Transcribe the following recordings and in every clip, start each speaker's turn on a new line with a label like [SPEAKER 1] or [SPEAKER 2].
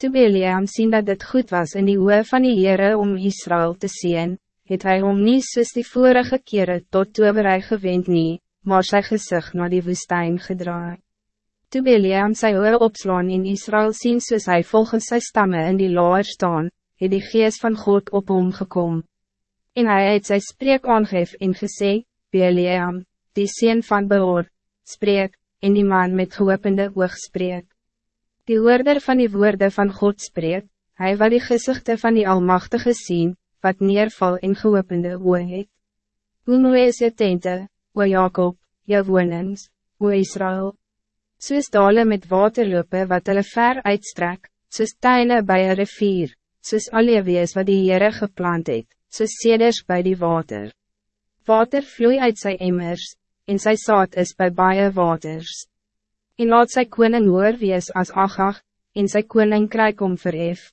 [SPEAKER 1] Toe Beliam sien dat het goed was in die oe van die Heere om Israël te zien, het hy om nie soos die vorige kere tot toverij gewend nie, maar sy gezicht naar die woestijn gedraai. Toe Beliam sy oor opslaan in Israël sien soos hy volgens sy stammen in die laar staan, het die geest van God op hom gekom. En hij het sy spreek aangeef en gesê, Beliam, die sien van Beor, spreek, en die man met geopende oog spreek. Die hoorder van die woorden van God spreek, hij wat die gezichten van die Almachtige zien, wat neerval en geopende oog het. Hoe mooi is je tente, o Jacob, jou wonings, o Israël. Soos dale met waterlope wat hulle ver uitstrek, soos tuine by een rivier, soos wees wat die Heere geplant het, soos seders by die water. Water vloei uit sy emmers, en sy saad is by baie waters. En laat sy koning hoor wees as Agag, en sy koning krijg om verhef.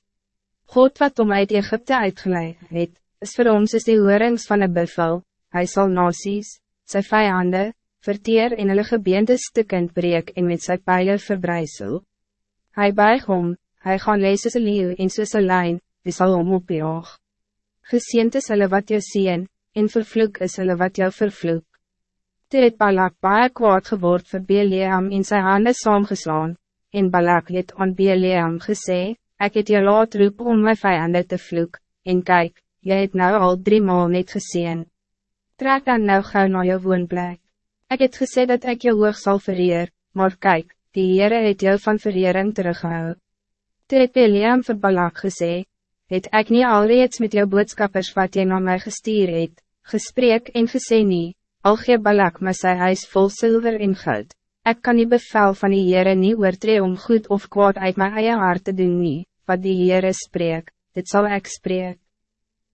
[SPEAKER 1] God wat om uit Egypte uitgeleid het, is voor ons is die hoorings van een buffel, hij zal nasies, sy vijanden, verteer en hulle gebeente stukkend breek en met sy pijlen verbrijzel. Hij buig om, hy gaan lees soos een leeuw en soos een lijn, die sal om opjaag. Geseend is hulle wat jou sien, en vervloek is hulle wat jou vervloek. Toe het Balak baie kwaad geword vir Beleam en sy hande saamgeslaan, en Balak het aan Beleam gesê, ek het jou laat roep om my vijanden te vloek, en kijk, jy het nou al drie maal net geseen. Trek dan nou gauw naar je woonplek. Ik het gesê dat ik je hoog zal vereer, maar kijk, die Heere het jou van verering teruggehou. Toe het William vir Balak gesê, het ek nie alreeds met jou boodskappers wat jy na my gestuur het, gesprek en gesê nie, al gee Balak my sy huis vol zilver en goud. Ik kan die bevel van die Heere nie oortree om goed of kwaad uit my eie hart te doen nie, wat die Heere spreek, dit zal ik spreek.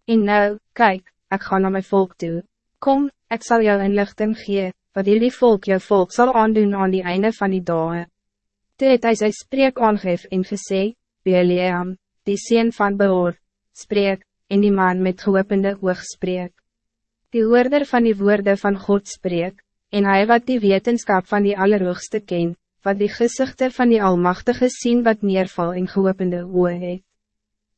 [SPEAKER 1] En nou, kijk, ik ga naar mijn volk toe. Kom, ik zal jou inlichting gee, wat jullie volk jou volk zal aandoen aan die einde van die dagen. Toe het hy sy spreek aangeef en gesê, Beliam, die sien van Beor, spreek, en die man met geopende oog spreek. Die hoorder van die woorden van God spreek, en hij wat die wetenschap van die Allerhoogste ken, wat die gezichten van die Almachtige zien wat neerval in geopende oog het.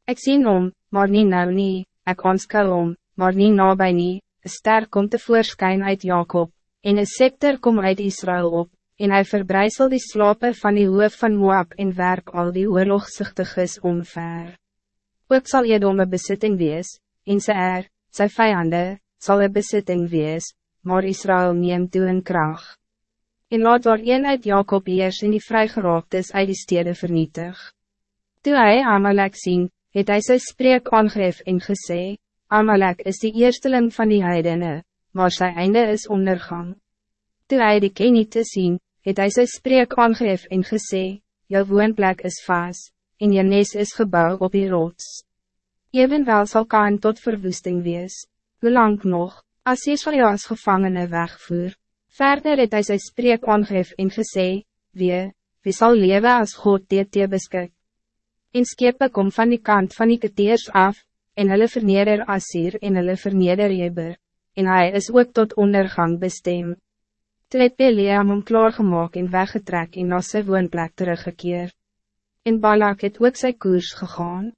[SPEAKER 1] Ek sien om, maar niet nou nie, ek aanskou om, maar niet nabij nie, een ster komt tevoorschijn uit Jacob, en een scepter komt uit Israël op, en hij verbrijzelt die slapen van die hoof van Moab en werp al die oorlogzuchtiges omver. Ook zal je domme bezitting wees, en sy er, sy vijanden, zal een bezitting wees, maar Israël neemt toe in kracht. En laat waar een uit Jacob eers in die vrygeroopt is uit die stede vernietig. Toe hy Amalek sien, het hy sy spreek aangreef en gesê, Amalek is die eersteling van die heidene, maar sy einde is ondergang. Toe hy die Keniete sien, het hy sy spreek aangeef en gesê, jou woonplek is vast, en je nes is gebouw op die rots. Evenwel sal Kaan tot verwoesting wees. Hoe lang nog, as jy sal jou as gevangene wegvoer? Verder het hy sy spreek aangeef en gesê, wie, wie zal leven als God dit te beskik? En skepe kom van die kant van die keteers af, en hulle verneder Asir en hulle verneder Jeber, en hij is ook tot ondergang bestem. Toe het Beliam om klaargemaak en weggetrek en na sy woonplek teruggekeer. En Balak het ook sy koers gegaan.